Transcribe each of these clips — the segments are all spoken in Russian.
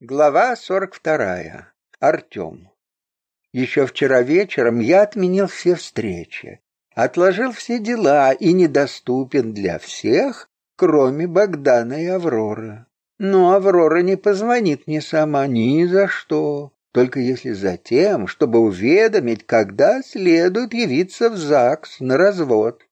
Глава сорок вторая. Артем. Еще вчера вечером я отменил все встречи, отложил все дела и недоступен для всех, кроме Богдана и Авроры. Но Аврора не позвонит мне сама ни за что, только если за тем, чтобы уведомить, когда следует явиться в ЗАГС на развод.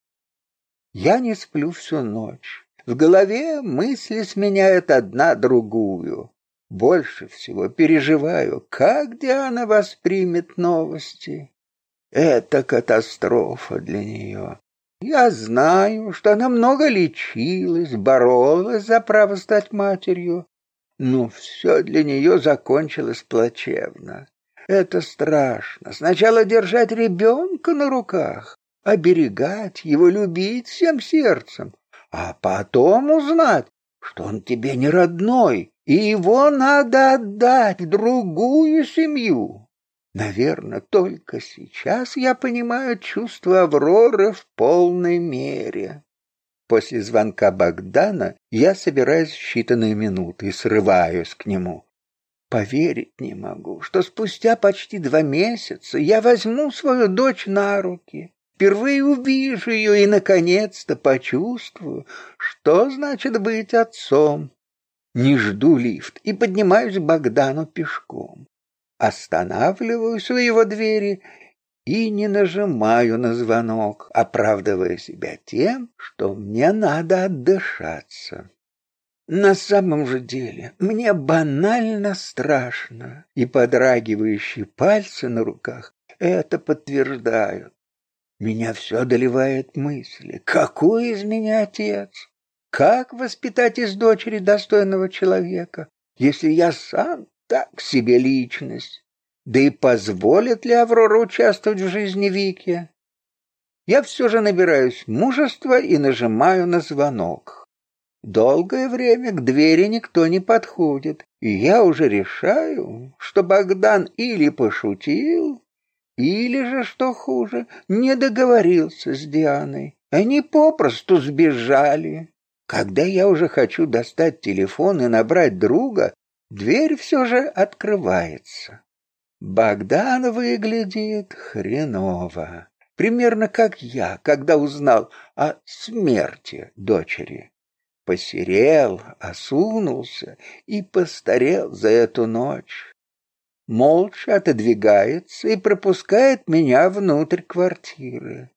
Я не сплю всю ночь. В голове мысли сменяют одна другую. Больше всего переживаю, как Диана воспримет новости. Это катастрофа для нее. Я знаю, что она много лечилась, боролась за право стать матерью, но все для нее закончилось плачевно. Это страшно. Сначала держать ребенка на руках, оберегать его, любить всем сердцем, а потом узнать, что он тебе не родной, и его надо отдать другую семью. Наверное, только сейчас я понимаю чувство Авроры в полной мере. После звонка Богдана я собираюсь в считанные минуты и срываюсь к нему. Поверить не могу, что спустя почти два месяца я возьму свою дочь на руки, впервые увижу ее и, наконец-то, почувствую, что значит быть отцом не жду лифт и поднимаюсь к Богдану пешком. Останавливаюсь у его двери и не нажимаю на звонок, оправдывая себя тем, что мне надо отдышаться. На самом же деле мне банально страшно, и подрагивающие пальцы на руках это подтверждают. Меня все одолевает мысли, какой из меня отец? Как воспитать из дочери достойного человека, если я сам так себе личность? Да и позволит ли Аврора участвовать в жизни Вики? Я все же набираюсь мужества и нажимаю на звонок. Долгое время к двери никто не подходит, и я уже решаю, что Богдан или пошутил, или же, что хуже, не договорился с Дианой. Они попросту сбежали. Когда я уже хочу достать телефон и набрать друга, дверь все же открывается. Богдан выглядит хреново. Примерно как я, когда узнал о смерти дочери. Посерел, осунулся и постарел за эту ночь. Молча отодвигается и пропускает меня внутрь квартиры.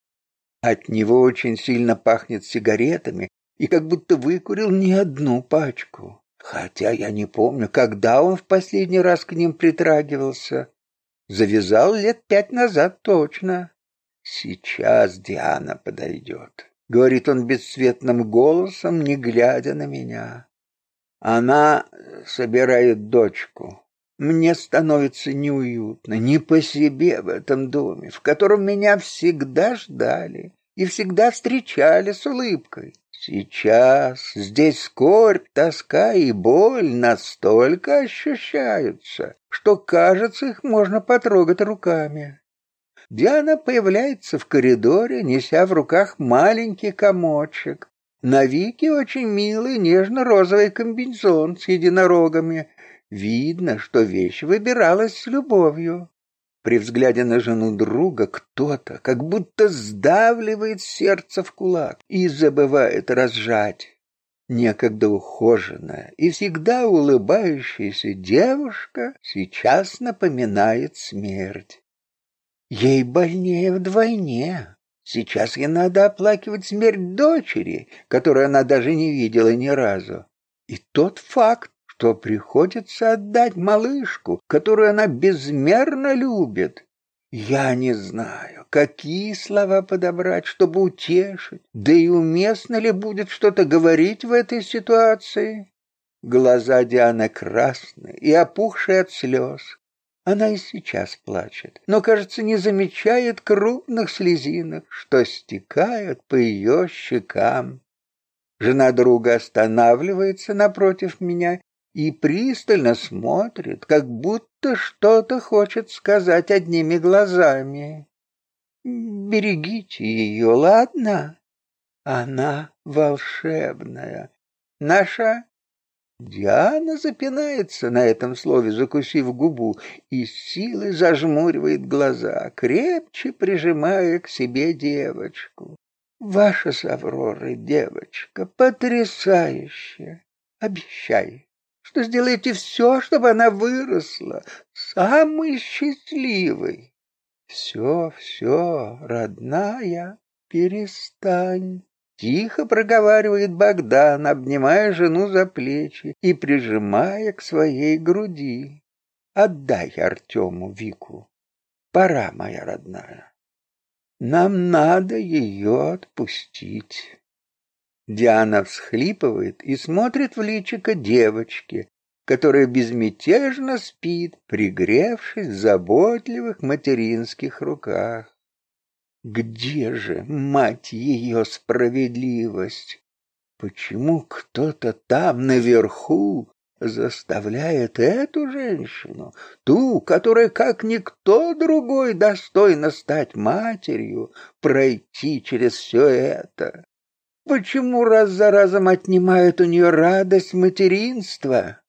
От него очень сильно пахнет сигаретами и как будто выкурил не одну пачку. Хотя я не помню, когда он в последний раз к ним притрагивался. Завязал лет пять назад точно. Сейчас Диана подойдет, говорит он бесцветным голосом, не глядя на меня. Она собирает дочку. Мне становится неуютно, не по себе в этом доме, в котором меня всегда ждали и всегда встречали с улыбкой. Сейчас здесь скорбь, тоска и боль настолько ощущаются, что, кажется, их можно потрогать руками. Диана появляется в коридоре, неся в руках маленький комочек. На Вике очень милый нежно-розовый комбинезон с единорогами. Видно, что вещь выбиралась с любовью. При взгляде на жену друга кто-то как будто сдавливает сердце в кулак и забывает разжать. Некогда ухоженная и всегда улыбающаяся девушка сейчас напоминает смерть. Ей больнее вдвойне. Сейчас ей надо оплакивать смерть дочери, которую она даже не видела ни разу. И тот факт, что приходится отдать малышку, которую она безмерно любит. Я не знаю, какие слова подобрать, чтобы утешить, да и уместно ли будет что-то говорить в этой ситуации. Глаза Дианы красные и опухшие от слез. Она и сейчас плачет, но, кажется, не замечает крупных слезинок, что стекают по ее щекам. Жена друга останавливается напротив меня и пристально смотрит, как будто что-то хочет сказать одними глазами. Берегите ее, ладно? Она волшебная. Наша Диана запинается на этом слове, закусив губу, и силой зажмуривает глаза, крепче прижимая к себе девочку. Ваша с девочка потрясающая. Обещай, что сделаете все, чтобы она выросла самой счастливой. Все, все, родная, перестань. Тихо проговаривает Богдан, обнимая жену за плечи и прижимая к своей груди. Отдай Артему Вику. Пора, моя родная. Нам надо ее отпустить. Диана всхлипывает и смотрит в личико девочки, которая безмятежно спит, пригревшись в заботливых материнских руках. Где же, мать ее, справедливость? Почему кто-то там наверху заставляет эту женщину, ту, которая как никто другой достойна стать матерью, пройти через все это? Почему раз за разом отнимают у нее радость материнства?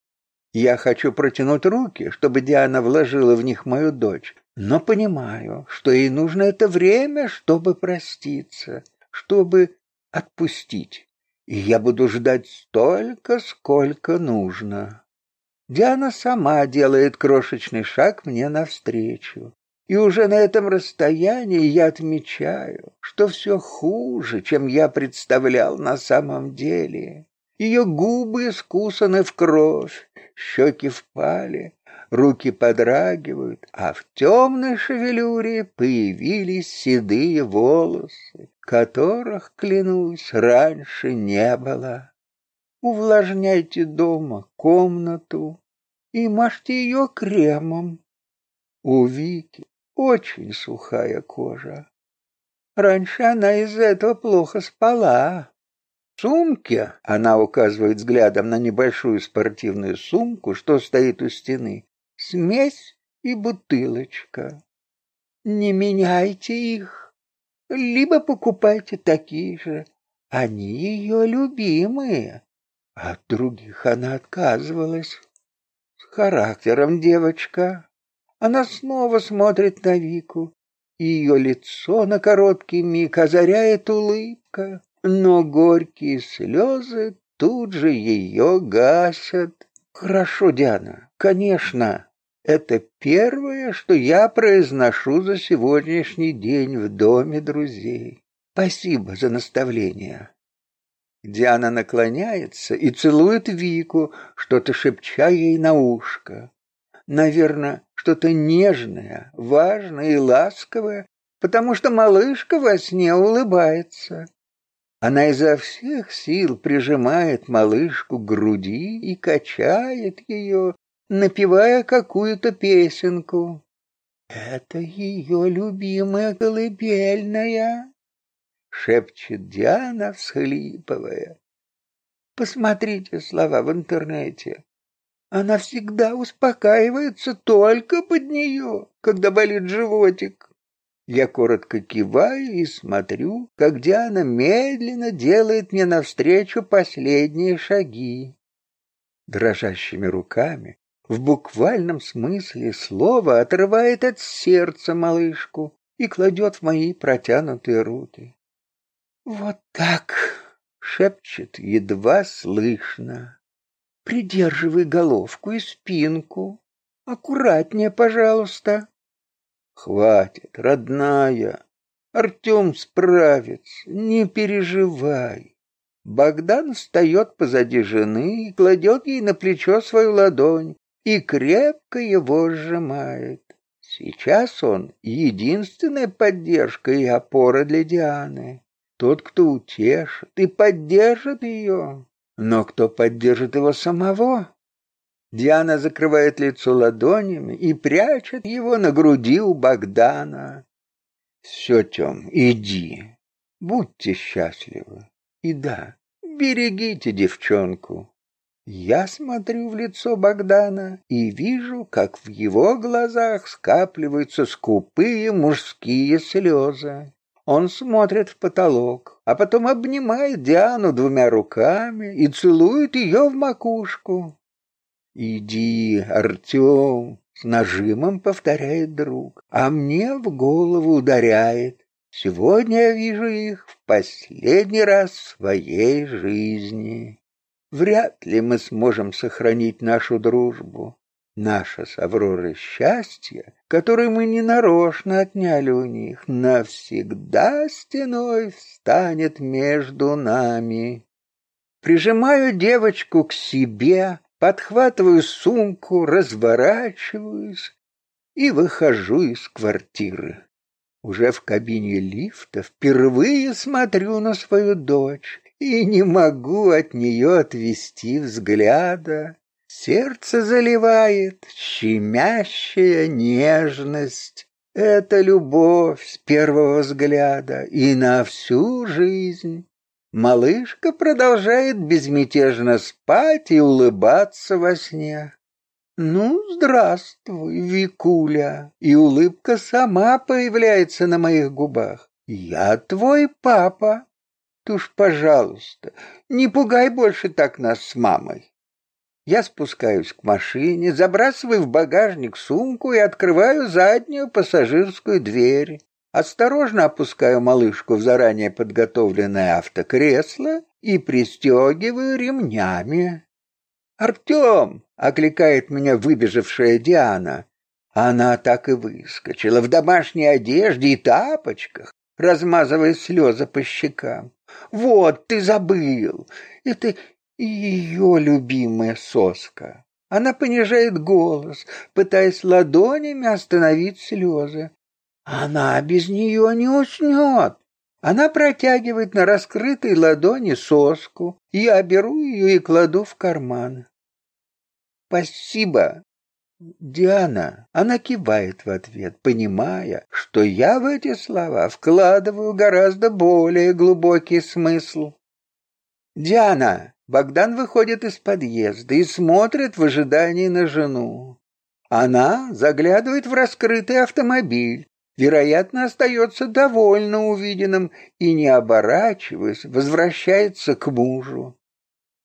Я хочу протянуть руки, чтобы Диана вложила в них мою дочь, но понимаю, что ей нужно это время, чтобы проститься, чтобы отпустить. И я буду ждать столько, сколько нужно. Диана сама делает крошечный шаг мне навстречу. И уже на этом расстоянии я отмечаю, что все хуже, чем я представлял на самом деле. Ее губы искусаны в кровь, щеки впали, руки подрагивают, а в темной шевелюре появились седые волосы, которых, клянусь, раньше не было. Увлажняйте дома комнату и мажьте ее кремом. У Вики очень сухая кожа. Раньше она из-за этого плохо спала сумке, она указывает взглядом на небольшую спортивную сумку, что стоит у стены, смесь и бутылочка. Не меняйте их, либо покупайте такие же. Они ее любимые. От других она отказывалась. С характером девочка. Она снова смотрит на Вику, ее лицо на короткий миг озаряет улыбка но горькие слезы тут же ее гасят. Хорошо, Диана, конечно, это первое, что я произношу за сегодняшний день в доме друзей. Спасибо за наставление. Диана наклоняется и целует Вику, что-то шепча ей на ушко. Наверное, что-то нежное, важное и ласковое, потому что малышка во сне улыбается. Она изо всех сил прижимает малышку к груди и качает ее, напевая какую-то песенку. «Это ее любимая колыбельная», — шепчет Диана, всхлипывая. «Посмотрите слова в интернете. Она всегда успокаивается только под нее, когда болит животик. Я коротко киваю и смотрю, как Диана медленно делает мне навстречу последние шаги. Дрожащими руками, в буквальном смысле слова, отрывает от сердца малышку и кладет в мои протянутые руки. «Вот так!» — шепчет едва слышно. «Придерживай головку и спинку. Аккуратнее, пожалуйста». Хватит, родная. Артем справится, не переживай. Богдан встает позади жены и кладет ей на плечо свою ладонь и крепко его сжимает. Сейчас он единственная поддержка и опора для Дианы. Тот, кто утешит и поддержит ее. Но кто поддержит его самого? Диана закрывает лицо ладонями и прячет его на груди у Богдана. Все, Тем, иди. Будьте счастливы. И да, берегите девчонку. Я смотрю в лицо Богдана и вижу, как в его глазах скапливаются скупые мужские слезы. Он смотрит в потолок, а потом обнимает Диану двумя руками и целует ее в макушку. «Иди, Артем!» — с нажимом повторяет друг, а мне в голову ударяет. Сегодня я вижу их в последний раз в своей жизни. Вряд ли мы сможем сохранить нашу дружбу. Наше с Авророй счастье, которое мы ненарочно отняли у них, навсегда стеной встанет между нами. Прижимаю девочку к себе, подхватываю сумку, разворачиваюсь и выхожу из квартиры. Уже в кабине лифта впервые смотрю на свою дочь и не могу от нее отвести взгляда. Сердце заливает щемящая нежность. Это любовь с первого взгляда и на всю жизнь. Малышка продолжает безмятежно спать и улыбаться во сне. Ну, здравствуй, Викуля. И улыбка сама появляется на моих губах. Я твой папа. Ты уж, пожалуйста, не пугай больше так нас с мамой. Я спускаюсь к машине, забрасываю в багажник сумку и открываю заднюю пассажирскую дверь. Осторожно опускаю малышку в заранее подготовленное автокресло и пристегиваю ремнями. «Артем!» — окликает меня выбежавшая Диана. Она так и выскочила в домашней одежде и тапочках, размазывая слезы по щекам. «Вот, ты забыл! Это ее любимая соска. Она понижает голос, пытаясь ладонями остановить слезы. Она без нее не уснет. Она протягивает на раскрытой ладони соску. Я беру ее и кладу в карман. Спасибо. Диана, она кивает в ответ, понимая, что я в эти слова вкладываю гораздо более глубокий смысл. Диана, Богдан выходит из подъезда и смотрит в ожидании на жену. Она заглядывает в раскрытый автомобиль, вероятно, остается довольно увиденным и, не оборачиваясь, возвращается к мужу.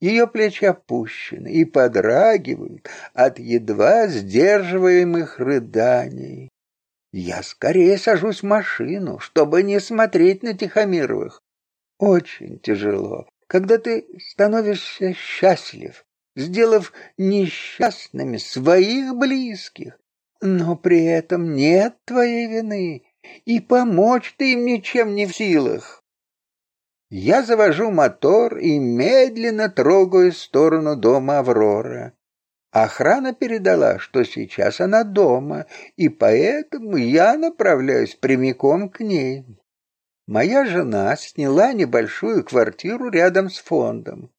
Ее плечи опущены и подрагивают от едва сдерживаемых рыданий. Я скорее сажусь в машину, чтобы не смотреть на Тихомировых. Очень тяжело, когда ты становишься счастлив, сделав несчастными своих близких, но при этом нет твоей вины, и помочь ты им ничем не в силах. Я завожу мотор и медленно трогаю в сторону дома Аврора. Охрана передала, что сейчас она дома, и поэтому я направляюсь прямиком к ней. Моя жена сняла небольшую квартиру рядом с фондом.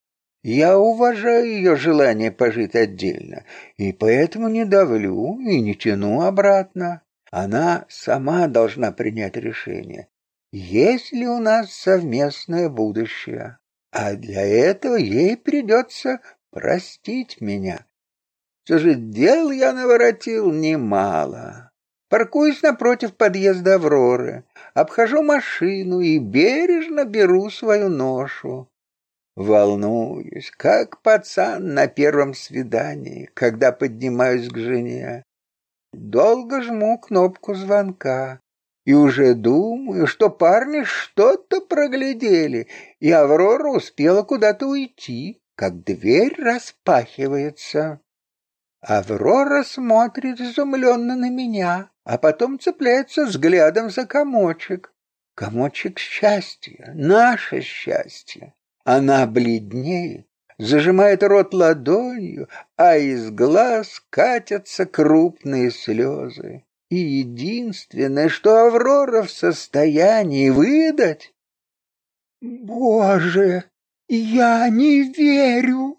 Я уважаю ее желание пожить отдельно, и поэтому не давлю и не тяну обратно. Она сама должна принять решение, есть ли у нас совместное будущее. А для этого ей придется простить меня. Все же дел я наворотил немало. Паркуюсь напротив подъезда Авроры, обхожу машину и бережно беру свою ношу. Волнуюсь, как пацан на первом свидании, когда поднимаюсь к жене. Долго жму кнопку звонка и уже думаю, что парни что-то проглядели, и Аврора успела куда-то уйти, как дверь распахивается. Аврора смотрит изумленно на меня, а потом цепляется взглядом за комочек. Комочек счастья, наше счастье. Она бледнеет, зажимает рот ладонью, а из глаз катятся крупные слезы. И единственное, что Аврора в состоянии выдать... «Боже, я не верю!»